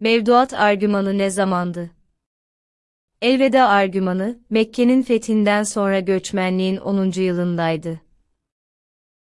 Mevduat argümanı ne zamandı? Elveda argümanı, Mekke'nin fethinden sonra göçmenliğin 10. yılındaydı.